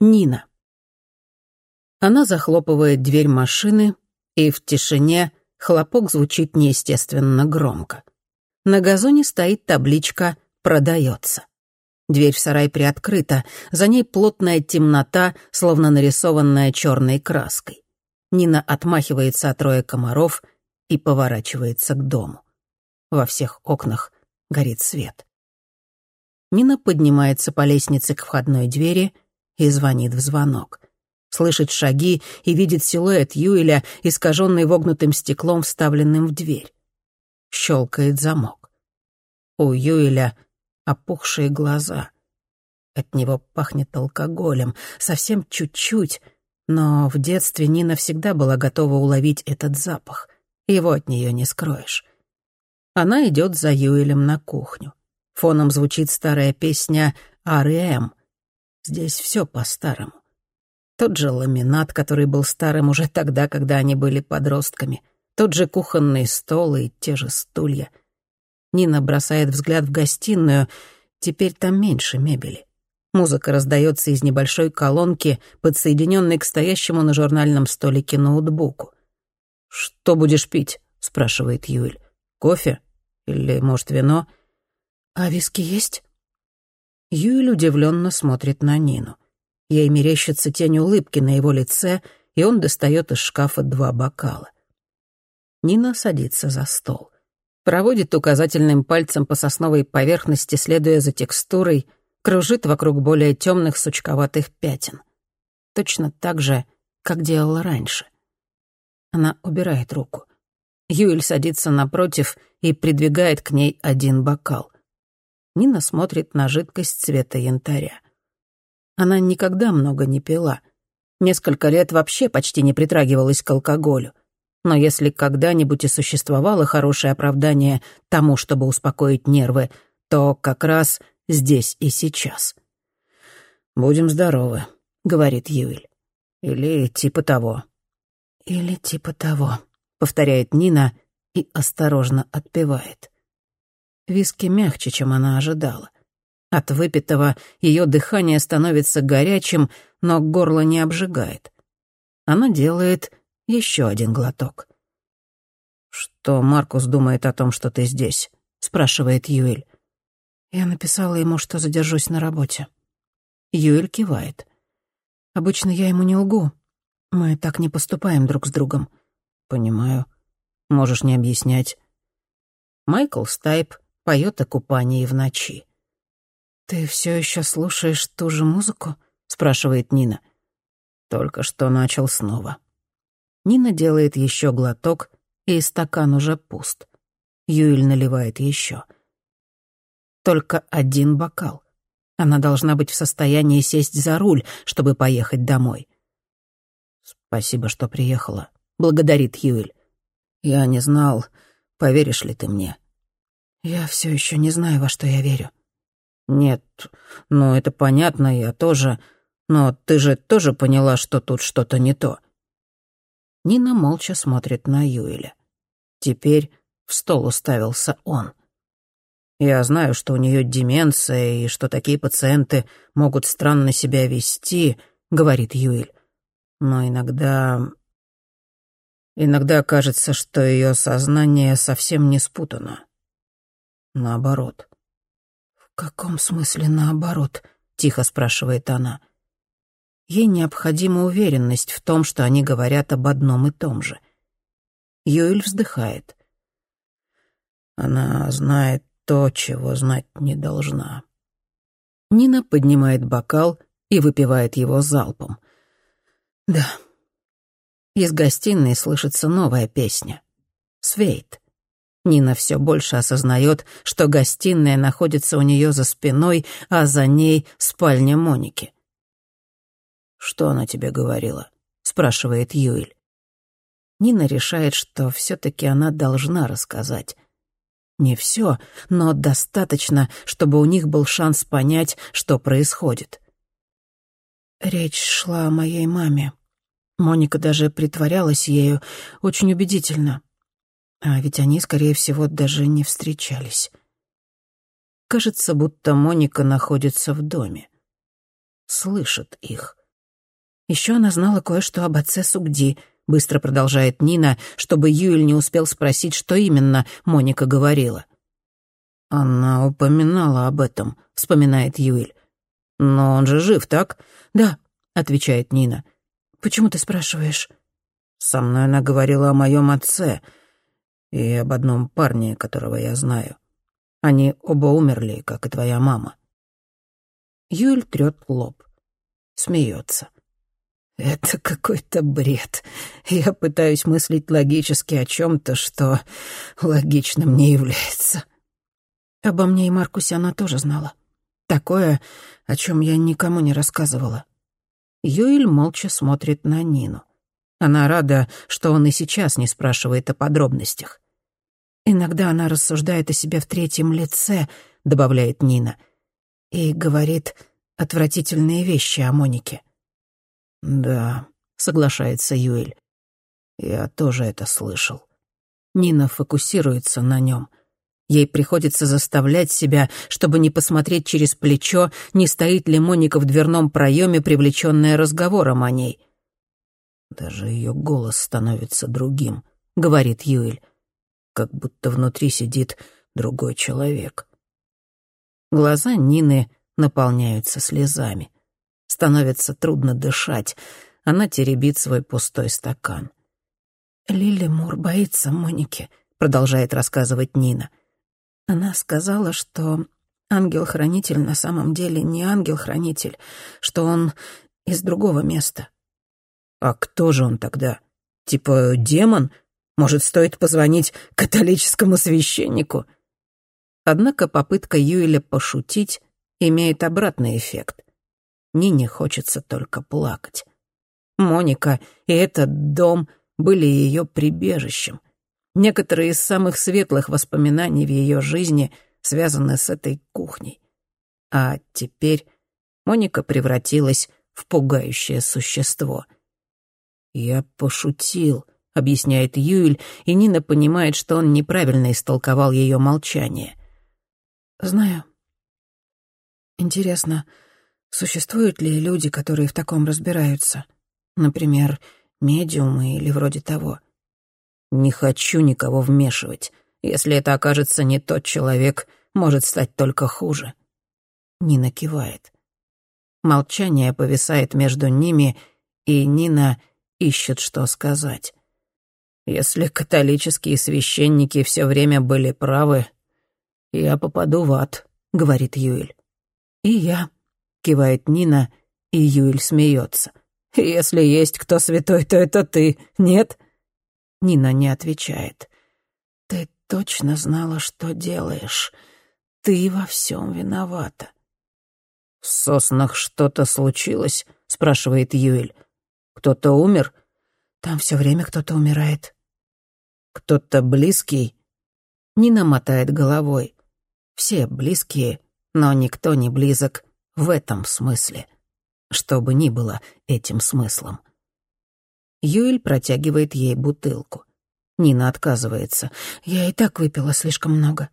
Нина. Она захлопывает дверь машины, и в тишине хлопок звучит неестественно громко. На газоне стоит табличка «Продается». Дверь в сарай приоткрыта, за ней плотная темнота, словно нарисованная черной краской. Нина отмахивается от роя комаров и поворачивается к дому. Во всех окнах горит свет. Нина поднимается по лестнице к входной двери — и звонит в звонок. Слышит шаги и видит силуэт Юэля, искаженный вогнутым стеклом, вставленным в дверь. Щелкает замок. У Юэля опухшие глаза. От него пахнет алкоголем, совсем чуть-чуть, но в детстве Нина всегда была готова уловить этот запах. Его от нее не скроешь. Она идет за Юэлем на кухню. Фоном звучит старая песня «R.E.M.» Здесь все по-старому. Тот же ламинат, который был старым уже тогда, когда они были подростками. Тот же кухонный стол и те же стулья. Нина бросает взгляд в гостиную. Теперь там меньше мебели. Музыка раздается из небольшой колонки, подсоединенной к стоящему на журнальном столике ноутбуку. «Что будешь пить?» — спрашивает Юэль. «Кофе? Или, может, вино?» «А виски есть?» Юэль удивленно смотрит на Нину. Ей мерещится тень улыбки на его лице, и он достает из шкафа два бокала. Нина садится за стол. Проводит указательным пальцем по сосновой поверхности, следуя за текстурой, кружит вокруг более темных сучковатых пятен. Точно так же, как делала раньше. Она убирает руку. Юэль садится напротив и придвигает к ней один бокал. Нина смотрит на жидкость цвета янтаря. Она никогда много не пила. Несколько лет вообще почти не притрагивалась к алкоголю. Но если когда-нибудь и существовало хорошее оправдание тому, чтобы успокоить нервы, то как раз здесь и сейчас. «Будем здоровы», — говорит Юэль. «Или типа того». «Или типа того», — повторяет Нина и осторожно отпевает. Виски мягче, чем она ожидала. От выпитого ее дыхание становится горячим, но горло не обжигает. Она делает еще один глоток. «Что Маркус думает о том, что ты здесь?» — спрашивает Юэль. Я написала ему, что задержусь на работе. Юэль кивает. Обычно я ему не лгу. Мы так не поступаем друг с другом. Понимаю. Можешь не объяснять. Майкл Стайп поет о купании в ночи. «Ты все еще слушаешь ту же музыку?» — спрашивает Нина. Только что начал снова. Нина делает еще глоток, и стакан уже пуст. Юэль наливает еще. Только один бокал. Она должна быть в состоянии сесть за руль, чтобы поехать домой. «Спасибо, что приехала», — благодарит Юэль. «Я не знал, поверишь ли ты мне. Я все еще не знаю, во что я верю. Нет, ну это понятно, я тоже. Но ты же тоже поняла, что тут что-то не то. Нина молча смотрит на Юэля. Теперь в стол уставился он. Я знаю, что у нее деменция и что такие пациенты могут странно себя вести, говорит Юэль. Но иногда... Иногда кажется, что ее сознание совсем не спутано наоборот. «В каком смысле наоборот?» — тихо спрашивает она. Ей необходима уверенность в том, что они говорят об одном и том же. Юэль вздыхает. Она знает то, чего знать не должна. Нина поднимает бокал и выпивает его залпом. Да. Из гостиной слышится новая песня. «Свейт». Нина все больше осознает, что гостиная находится у нее за спиной, а за ней спальня Моники. «Что она тебе говорила?» — спрашивает Юэль. Нина решает, что все-таки она должна рассказать. Не все, но достаточно, чтобы у них был шанс понять, что происходит. Речь шла о моей маме. Моника даже притворялась ею очень убедительно. А ведь они, скорее всего, даже не встречались. Кажется, будто Моника находится в доме. Слышит их. Еще она знала кое-что об отце Сугди, быстро продолжает Нина, чтобы Юэль не успел спросить, что именно Моника говорила. «Она упоминала об этом», — вспоминает Юэль. «Но он же жив, так?» «Да», — отвечает Нина. «Почему ты спрашиваешь?» «Со мной она говорила о моем отце и об одном парне, которого я знаю. Они оба умерли, как и твоя мама». Юль трёт лоб, смеется. Это какой-то бред. Я пытаюсь мыслить логически о чем-то, что логичным не является. Обо мне и Маркусе она тоже знала. Такое, о чем я никому не рассказывала. Юэль молча смотрит на Нину. Она рада, что он и сейчас не спрашивает о подробностях. «Иногда она рассуждает о себе в третьем лице», — добавляет Нина, «и говорит отвратительные вещи о Монике». «Да», — соглашается Юэль. «Я тоже это слышал». Нина фокусируется на нем. Ей приходится заставлять себя, чтобы не посмотреть через плечо, не стоит ли Моника в дверном проеме, привлеченная разговором о ней. «Даже ее голос становится другим», — говорит Юэль, «как будто внутри сидит другой человек». Глаза Нины наполняются слезами. Становится трудно дышать. Она теребит свой пустой стакан. «Лили Мур боится Моники», — продолжает рассказывать Нина. Она сказала, что ангел-хранитель на самом деле не ангел-хранитель, что он из другого места. «А кто же он тогда? Типа демон? Может, стоит позвонить католическому священнику?» Однако попытка Юэля пошутить имеет обратный эффект. Нине хочется только плакать. Моника и этот дом были ее прибежищем. Некоторые из самых светлых воспоминаний в ее жизни связаны с этой кухней. А теперь Моника превратилась в пугающее существо. «Я пошутил», — объясняет Юэль, и Нина понимает, что он неправильно истолковал ее молчание. «Знаю. Интересно, Существуют ли люди, которые в таком разбираются? Например, медиумы или вроде того? Не хочу никого вмешивать. Если это окажется не тот человек, может стать только хуже. Нина кивает. Молчание повисает между ними, и Нина ищет, что сказать. Если католические священники все время были правы, я попаду в ад, говорит Юэль. И я, кивает Нина, и Юэль смеется. «Если есть кто святой, то это ты, нет?» Нина не отвечает. «Ты точно знала, что делаешь. Ты во всем виновата». «В соснах что-то случилось?» — спрашивает Юэль. «Кто-то умер?» «Там все время кто-то умирает». «Кто-то близкий?» Нина мотает головой. «Все близкие, но никто не близок в этом смысле. Что бы ни было этим смыслом. Юэль протягивает ей бутылку. Нина отказывается. «Я и так выпила слишком много».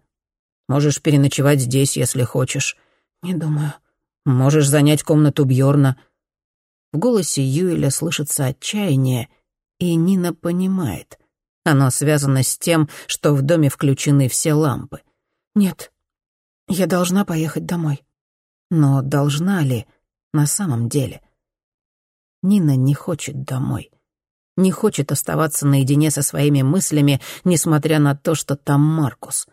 «Можешь переночевать здесь, если хочешь». «Не думаю». «Можешь занять комнату Бьорна. В голосе Юэля слышится отчаяние, и Нина понимает. Оно связано с тем, что в доме включены все лампы. «Нет, я должна поехать домой». Но должна ли на самом деле? Нина не хочет домой. Не хочет оставаться наедине со своими мыслями, несмотря на то, что там Маркус.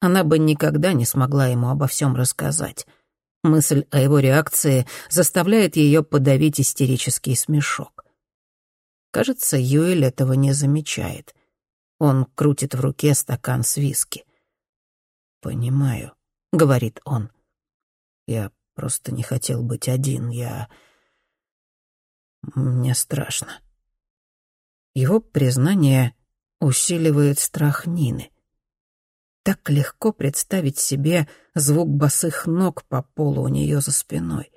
Она бы никогда не смогла ему обо всем рассказать. Мысль о его реакции заставляет ее подавить истерический смешок. Кажется, Юэль этого не замечает. Он крутит в руке стакан с виски. «Понимаю», — говорит он. «Я Просто не хотел быть один. Я... Мне страшно. Его признание усиливает страх Нины. Так легко представить себе звук босых ног по полу у нее за спиной.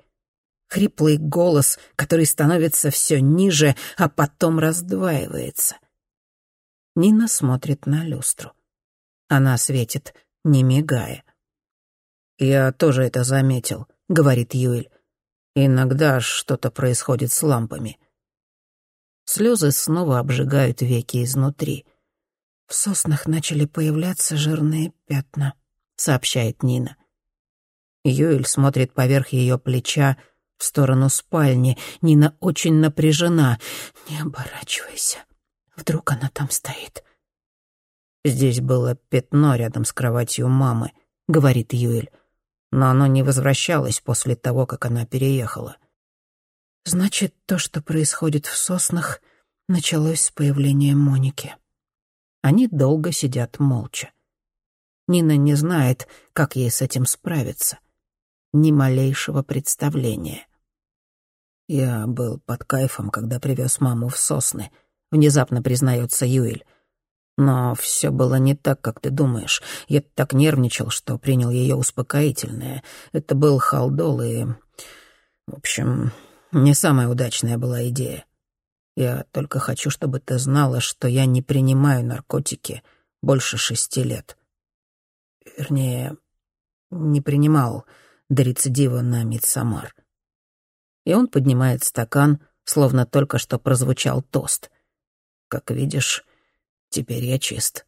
Хриплый голос, который становится все ниже, а потом раздваивается. Нина смотрит на люстру. Она светит, не мигая. Я тоже это заметил говорит Юэль. Иногда что-то происходит с лампами. Слезы снова обжигают веки изнутри. В соснах начали появляться жирные пятна, сообщает Нина. Юэль смотрит поверх ее плеча в сторону спальни. Нина очень напряжена. «Не оборачивайся. Вдруг она там стоит?» «Здесь было пятно рядом с кроватью мамы», — говорит Юэль. «Но оно не возвращалось после того, как она переехала». «Значит, то, что происходит в соснах, началось с появления Моники». Они долго сидят молча. Нина не знает, как ей с этим справиться ни малейшего представления. «Я был под кайфом, когда привез маму в сосны», — внезапно признается Юэль. «Но все было не так, как ты думаешь. Я так нервничал, что принял ее успокоительное. Это был халдол и... В общем, не самая удачная была идея. Я только хочу, чтобы ты знала, что я не принимаю наркотики больше шести лет. Вернее, не принимал до рецидива на Мидсамар. И он поднимает стакан, словно только что прозвучал тост. Как видишь, теперь я чист.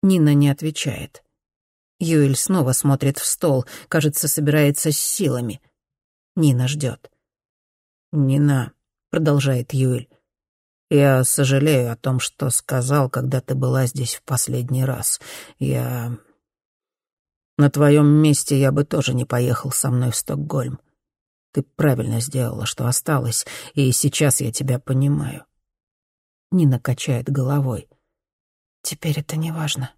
Нина не отвечает. Юэль снова смотрит в стол, кажется, собирается с силами. Нина ждет. «Нина», — продолжает Юэль, — «я сожалею о том, что сказал, когда ты была здесь в последний раз. Я на твоем месте я бы тоже не поехал со мной в Стокгольм. Ты правильно сделала, что осталась, и сейчас я тебя понимаю. Нина качает головой. Теперь это не важно.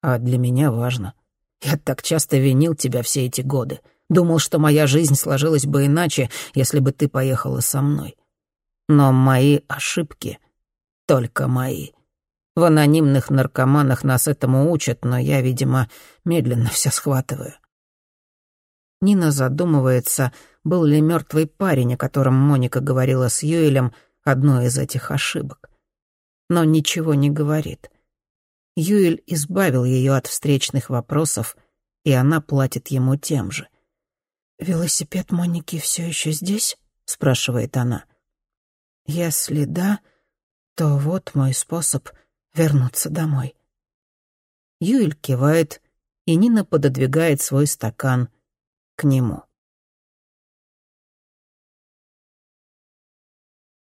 А для меня важно. Я так часто винил тебя все эти годы. Думал, что моя жизнь сложилась бы иначе, если бы ты поехала со мной. Но мои ошибки — только мои. В анонимных наркоманах нас этому учат, но я, видимо, медленно все схватываю. Нина задумывается, был ли мертвый парень, о котором Моника говорила с Юэлем, одной из этих ошибок. Но ничего не говорит. Юэль избавил ее от встречных вопросов, и она платит ему тем же. «Велосипед Моники все еще здесь?» — спрашивает она. «Если да, то вот мой способ вернуться домой. Юэль кивает, и Нина пододвигает свой стакан к нему.